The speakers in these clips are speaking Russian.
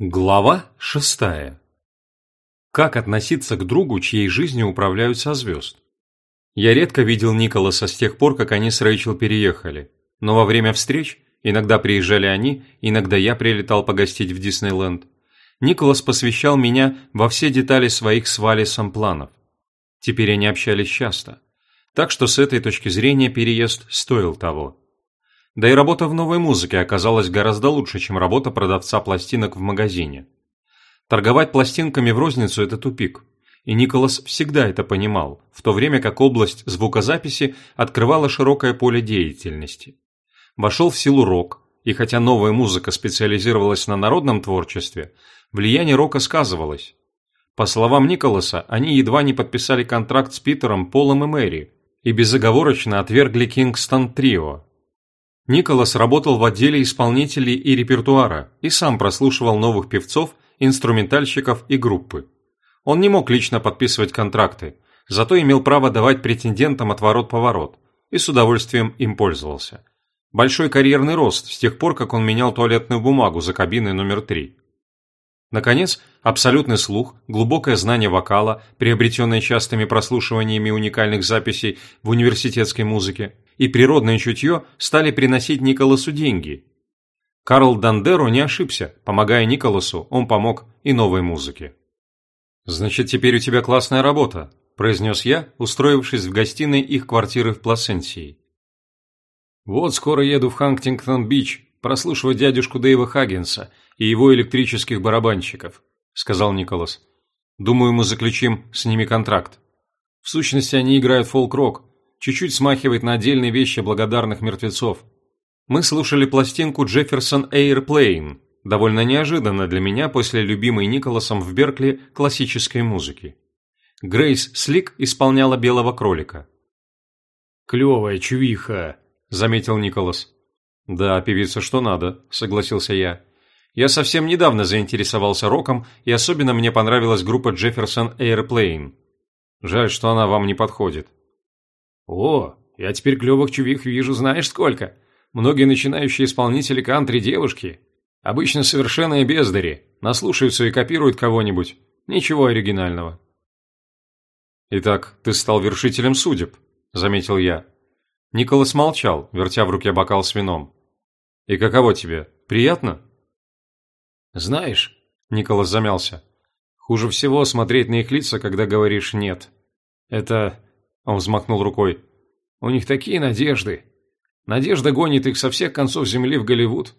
Глава шестая. Как относиться к другу, чьей жизнью управляют со звезд? Я редко видел Николаса с тех пор, как они с Рэйчел переехали. Но во время встреч, иногда приезжали они, иногда я прилетал погостить в Диснейленд, Николас посвящал меня во все детали своих с Валисом планов. Теперь они общались часто. Так что с этой точки зрения переезд стоил того. Да и работа в новой музыке оказалась гораздо лучше, чем работа продавца пластинок в магазине. Торговать пластинками в розницу – это тупик. И Николас всегда это понимал, в то время как область звукозаписи открывала широкое поле деятельности. Вошел в силу рок, и хотя новая музыка специализировалась на народном творчестве, влияние рока сказывалось. По словам Николаса, они едва не подписали контракт с Питером, Полом и Мэри и безоговорочно отвергли Кингстон Трио, Николас работал в отделе исполнителей и репертуара и сам прослушивал новых певцов, инструментальщиков и группы. Он не мог лично подписывать контракты, зато имел право давать претендентам отворот-поворот и с удовольствием им пользовался. Большой карьерный рост с тех пор, как он менял туалетную бумагу за кабиной номер три. Наконец, абсолютный слух, глубокое знание вокала, приобретенное частыми прослушиваниями уникальных записей в университетской музыке, и природное чутье стали приносить Николасу деньги. Карл Дандеро не ошибся, помогая Николасу, он помог и новой музыке. «Значит, теперь у тебя классная работа», – произнес я, устроившись в гостиной их квартиры в Пласенсии. «Вот скоро еду в Хантингтон-Бич прослушивать дядюшку Дэйва Хаггинса и его электрических барабанщиков», – сказал Николас. «Думаю, мы заключим с ними контракт. В сущности, они играют фолк-рок, чуть-чуть смахивает на отдельные вещи благодарных мертвецов. Мы слушали пластинку «Джефферсон Airplane», довольно неожиданно для меня после любимой Николасом в Беркли классической музыки. Грейс Слик исполняла «Белого кролика». «Клевая чувиха», – заметил Николас. «Да, певица что надо», – согласился я. Я совсем недавно заинтересовался роком, и особенно мне понравилась группа Jefferson Airplane. Жаль, что она вам не подходит. «О, я теперь клевых чувих вижу знаешь сколько. Многие начинающие исполнители кантри девушки. Обычно совершенные бездари, наслушаются и копируют кого-нибудь. Ничего оригинального». «Итак, ты стал вершителем судеб», – заметил я. Николас молчал, вертя в руке бокал с вином. «И каково тебе? Приятно?» «Знаешь», – Николас замялся, – «хуже всего смотреть на их лица, когда говоришь «нет». Это он взмахнул рукой. «У них такие надежды. Надежда гонит их со всех концов земли в Голливуд.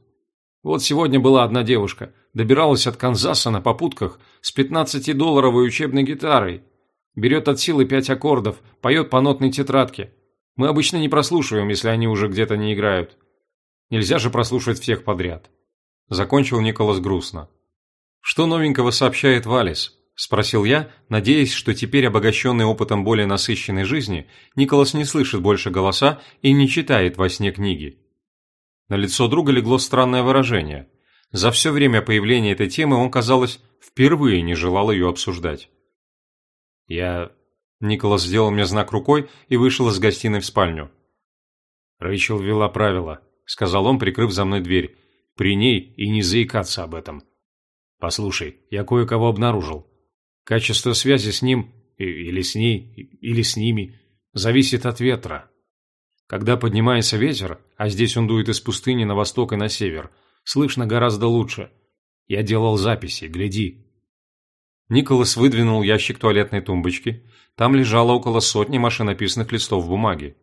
Вот сегодня была одна девушка, добиралась от Канзаса на попутках с 15-долларовой учебной гитарой. Берет от силы пять аккордов, поет по нотной тетрадке. Мы обычно не прослушиваем, если они уже где-то не играют. Нельзя же прослушивать всех подряд». Закончил Николас грустно. «Что новенького сообщает Валис?» – спросил я, надеясь, что теперь, обогащенный опытом более насыщенной жизни, Николас не слышит больше голоса и не читает во сне книги. На лицо друга легло странное выражение. За все время появления этой темы он, казалось, впервые не желал ее обсуждать. «Я...» Николас сделал мне знак рукой и вышел из гостиной в спальню. «Рэйчел ввела правила», – сказал он, прикрыв за мной дверь. «При ней и не заикаться об этом. Послушай, я кое-кого обнаружил. Качество связи с ним, или с ней, или с ними, зависит от ветра. Когда поднимается ветер, а здесь он дует из пустыни на восток и на север, слышно гораздо лучше. Я делал записи, гляди. Николас выдвинул ящик туалетной тумбочки. Там лежало около сотни машинописных листов бумаги.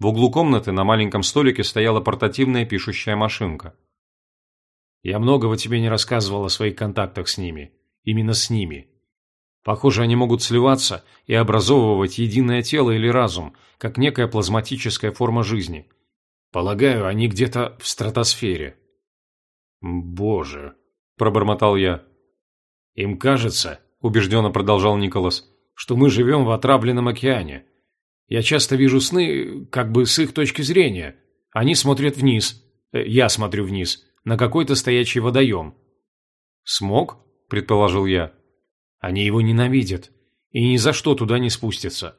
В углу комнаты на маленьком столике стояла портативная пишущая машинка. «Я многого тебе не рассказывал о своих контактах с ними. Именно с ними. Похоже, они могут сливаться и образовывать единое тело или разум, как некая плазматическая форма жизни. Полагаю, они где-то в стратосфере. «Боже!» – пробормотал я. «Им кажется, – убежденно продолжал Николас, – что мы живем в отравленном океане. Я часто вижу сны, как бы с их точки зрения. Они смотрят вниз, э, я смотрю вниз, на какой-то стоячий водоем». «Смог?» – предположил я. Они его ненавидят и ни за что туда не спустятся.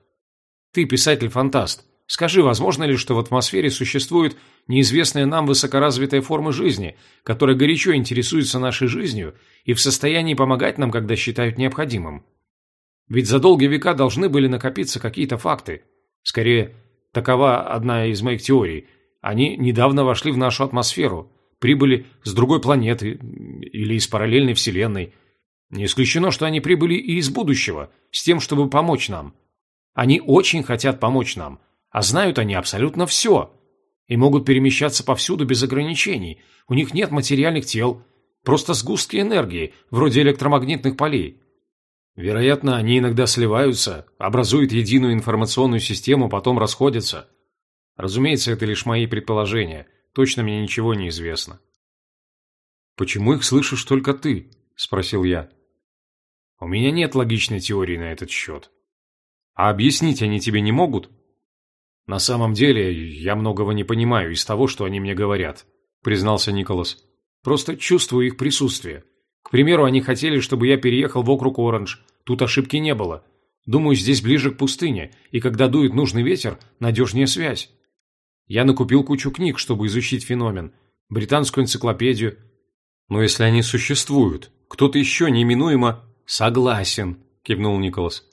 Ты писатель-фантаст. Скажи, возможно ли, что в атмосфере существуют неизвестные нам высокоразвитые формы жизни, которые горячо интересуются нашей жизнью и в состоянии помогать нам, когда считают необходимым? Ведь за долгие века должны были накопиться какие-то факты. Скорее, такова одна из моих теорий. Они недавно вошли в нашу атмосферу, прибыли с другой планеты или из параллельной вселенной. Не исключено, что они прибыли и из будущего, с тем, чтобы помочь нам. Они очень хотят помочь нам, а знают они абсолютно все. И могут перемещаться повсюду без ограничений. У них нет материальных тел, просто сгустки энергии, вроде электромагнитных полей. Вероятно, они иногда сливаются, образуют единую информационную систему, потом расходятся. Разумеется, это лишь мои предположения. Точно мне ничего не известно. «Почему их слышишь только ты?» – спросил я. «У меня нет логичной теории на этот счет». «А объяснить они тебе не могут?» «На самом деле, я многого не понимаю из того, что они мне говорят», – признался Николас. «Просто чувствую их присутствие. К примеру, они хотели, чтобы я переехал в округ Оранж. Тут ошибки не было. Думаю, здесь ближе к пустыне, и когда дует нужный ветер, надежнее связь. Я накупил кучу книг, чтобы изучить феномен. Британскую энциклопедию. Но если они существуют, кто-то еще неминуемо... Согласен, кивнул Николас.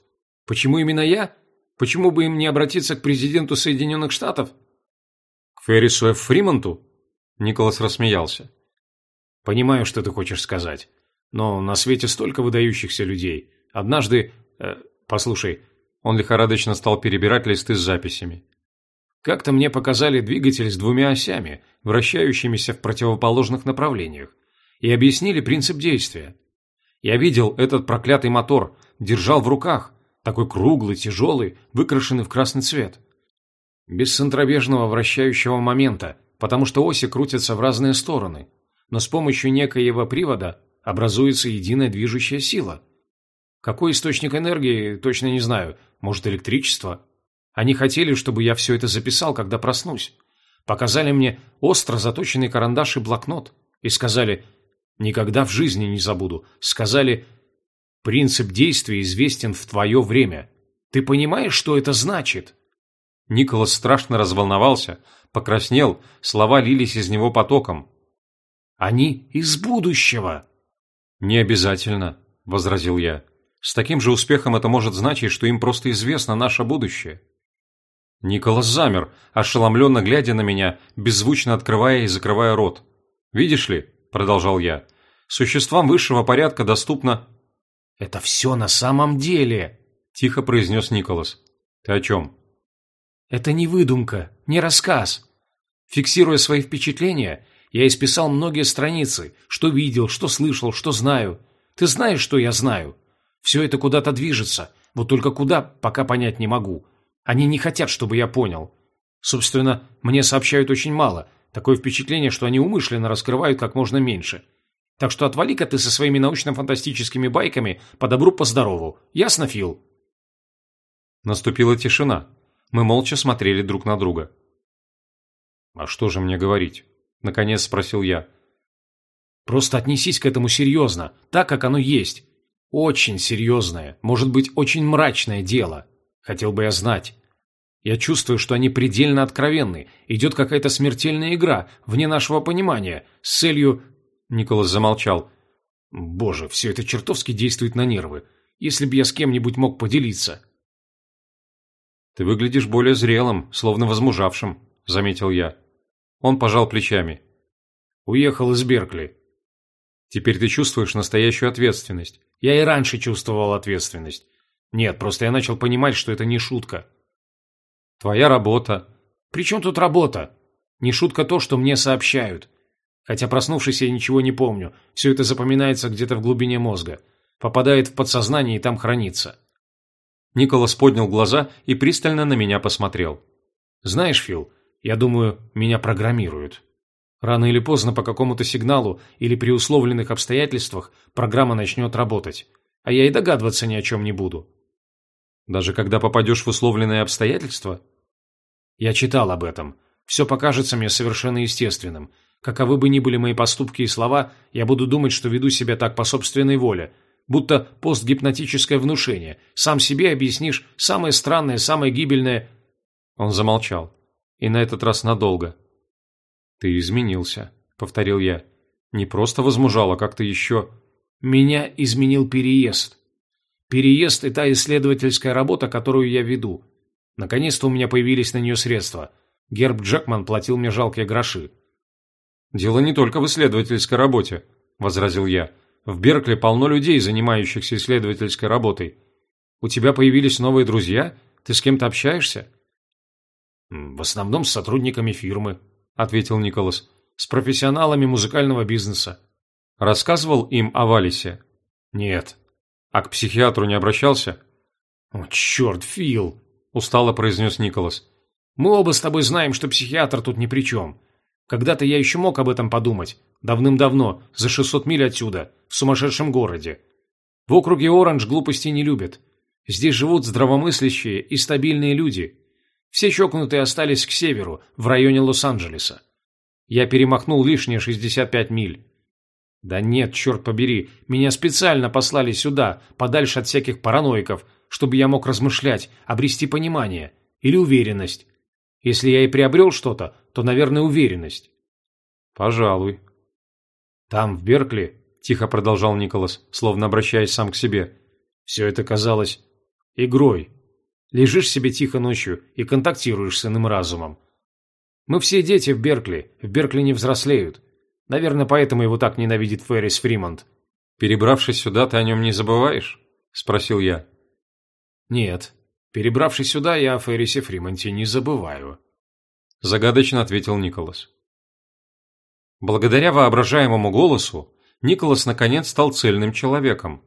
Почему именно я? Почему бы им не обратиться к президенту Соединенных Штатов? К Феррису Ф. Фримонту? Николас рассмеялся. Понимаю, что ты хочешь сказать. Но на свете столько выдающихся людей. Однажды... Э, послушай, он лихорадочно стал перебирать листы с записями. Как-то мне показали двигатель с двумя осями, вращающимися в противоположных направлениях, и объяснили принцип действия. Я видел этот проклятый мотор, держал в руках, такой круглый, тяжелый, выкрашенный в красный цвет. Без центробежного вращающего момента, потому что оси крутятся в разные стороны, но с помощью некоего привода образуется единая движущая сила. Какой источник энергии, точно не знаю. Может, электричество? Они хотели, чтобы я все это записал, когда проснусь. Показали мне остро заточенный карандаш и блокнот. И сказали, никогда в жизни не забуду. Сказали, принцип действия известен в твое время. Ты понимаешь, что это значит? Николас страшно разволновался, покраснел, слова лились из него потоком. Они из будущего. «Не обязательно», – возразил я. «С таким же успехом это может значить, что им просто известно наше будущее». Николас замер, ошеломленно глядя на меня, беззвучно открывая и закрывая рот. «Видишь ли», – продолжал я, – «существам высшего порядка доступно...» «Это все на самом деле», – тихо произнес Николас. «Ты о чем?» «Это не выдумка, не рассказ. Фиксируя свои впечатления, я исписал многие страницы, что видел, что слышал, что знаю. Ты знаешь, что я знаю? Все это куда-то движется, вот только куда, пока понять не могу. Они не хотят, чтобы я понял. Собственно, мне сообщают очень мало. Такое впечатление, что они умышленно раскрывают как можно меньше. Так что отвали-ка ты со своими научно-фантастическими байками по добру, по здорову. Ясно, Фил?» Наступила тишина. Мы молча смотрели друг на друга. «А что же мне говорить?» – наконец спросил я. «Просто отнесись к этому серьезно, так, как оно есть. Очень серьезное, может быть, очень мрачное дело. Хотел бы я знать. Я чувствую, что они предельно откровенны. Идет какая-то смертельная игра, вне нашего понимания, с целью...» Николас замолчал. «Боже, все это чертовски действует на нервы. Если бы я с кем-нибудь мог поделиться...» «Ты выглядишь более зрелым, словно возмужавшим», — заметил я. Он пожал плечами. «Уехал из Беркли». «Теперь ты чувствуешь настоящую ответственность». «Я и раньше чувствовал ответственность. Нет, просто я начал понимать, что это не шутка». «Твоя работа». «При чем тут работа? Не шутка то, что мне сообщают. Хотя проснувшись, я ничего не помню. Все это запоминается где-то в глубине мозга. Попадает в подсознание и там хранится». Николас поднял глаза и пристально на меня посмотрел. «Знаешь, Фил, я думаю, меня программируют. Рано или поздно по какому-то сигналу или при условленных обстоятельствах программа начнет работать. А я и догадываться ни о чем не буду. Даже когда попадешь в условленные обстоятельства? Я читал об этом. Все покажется мне совершенно естественным. Каковы бы ни были мои поступки и слова, я буду думать, что веду себя так по собственной воле, будто постгипнотическое внушение. Сам себе объяснишь самое странное, самое гибельное Он замолчал. И на этот раз надолго. «Ты изменился», — повторил я. «Не просто возмужал, а как-то еще...» «Меня изменил переезд. Переезд и та исследовательская работа, которую я веду. Наконец-то у меня появились на нее средства. Герб Джекман платил мне жалкие гроши». «Дело не только в исследовательской работе», — возразил я. «В Беркли полно людей, занимающихся исследовательской работой. У тебя появились новые друзья? Ты с кем-то общаешься?» «В основном с сотрудниками фирмы», — ответил Николас. «С профессионалами музыкального бизнеса». «Рассказывал им о Валисе?» «Нет». «А к психиатру не обращался?» «О, черт, Фил!» – устало произнес Николас. «Мы оба с тобой знаем, что психиатр тут ни при чем. Когда-то я еще мог об этом подумать. Давным-давно, за 600 миль отсюда, в сумасшедшем городе. В округе Оранж глупости не любят. Здесь живут здравомыслящие и стабильные люди. Все чокнутые остались к северу, в районе Лос-Анджелеса. Я перемахнул лишние 65 миль. Да нет, черт побери, меня специально послали сюда, подальше от всяких параноиков, чтобы я мог размышлять, обрести понимание или уверенность. Если я и приобрел что-то, то, наверное, уверенность. Пожалуй. Там, в Беркли, тихо продолжал Николас, словно обращаясь сам к себе, все это казалось игрой. Лежишь себе тихо ночью и контактируешь с иным разумом. Мы все дети в Беркли, в Беркли не взрослеют. Наверное, поэтому его так ненавидит Феррис Фримонт. «Перебравшись сюда, ты о нем не забываешь?» – спросил я. «Нет. Перебравшись сюда, я о Феррисе Фримонте не забываю», – загадочно ответил Николас. Благодаря воображаемому голосу, Николас наконец стал цельным человеком.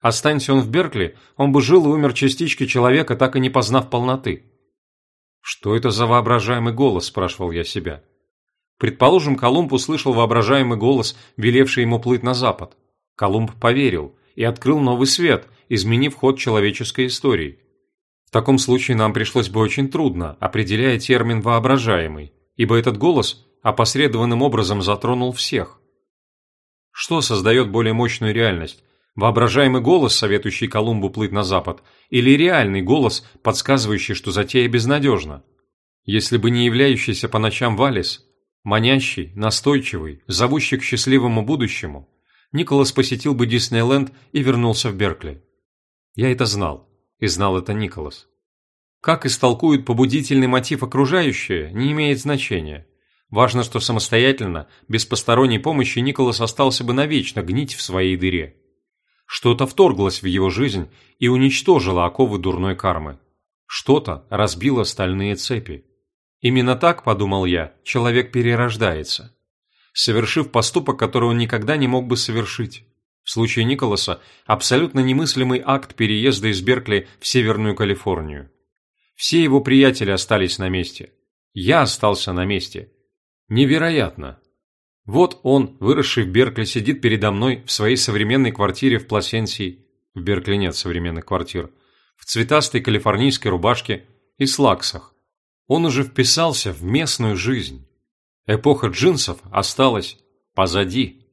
Останься он в Беркли, он бы жил и умер частички человека, так и не познав полноты. «Что это за воображаемый голос?» – спрашивал я себя. Предположим, Колумб услышал воображаемый голос, велевший ему плыть на запад. Колумб поверил и открыл новый свет, изменив ход человеческой истории. В таком случае нам пришлось бы очень трудно, определяя термин «воображаемый», ибо этот голос опосредованным образом затронул всех. Что создает более мощную реальность? Воображаемый голос, советующий Колумбу плыть на запад, или реальный голос, подсказывающий, что затея безнадежна? Если бы не являющийся по ночам Валис, манящий, настойчивый, зовущий к счастливому будущему, Николас посетил бы Диснейленд и вернулся в Беркли. Я это знал, и знал это Николас. Как истолкуют побудительный мотив окружающие, не имеет значения. Важно, что самостоятельно, без посторонней помощи Николас остался бы навечно гнить в своей дыре. Что-то вторглось в его жизнь и уничтожило оковы дурной кармы. Что-то разбило стальные цепи. Именно так, подумал я, человек перерождается. Совершив поступок, который он никогда не мог бы совершить. В случае Николаса абсолютно немыслимый акт переезда из Беркли в Северную Калифорнию. Все его приятели остались на месте. Я остался на месте. Невероятно, вот он, выросший в Беркли, сидит передо мной в своей современной квартире в Пласенсии. В Беркли нет современных квартир. В цветастой калифорнийской рубашке и слаксах. Он уже вписался в местную жизнь. Эпоха джинсов осталась позади.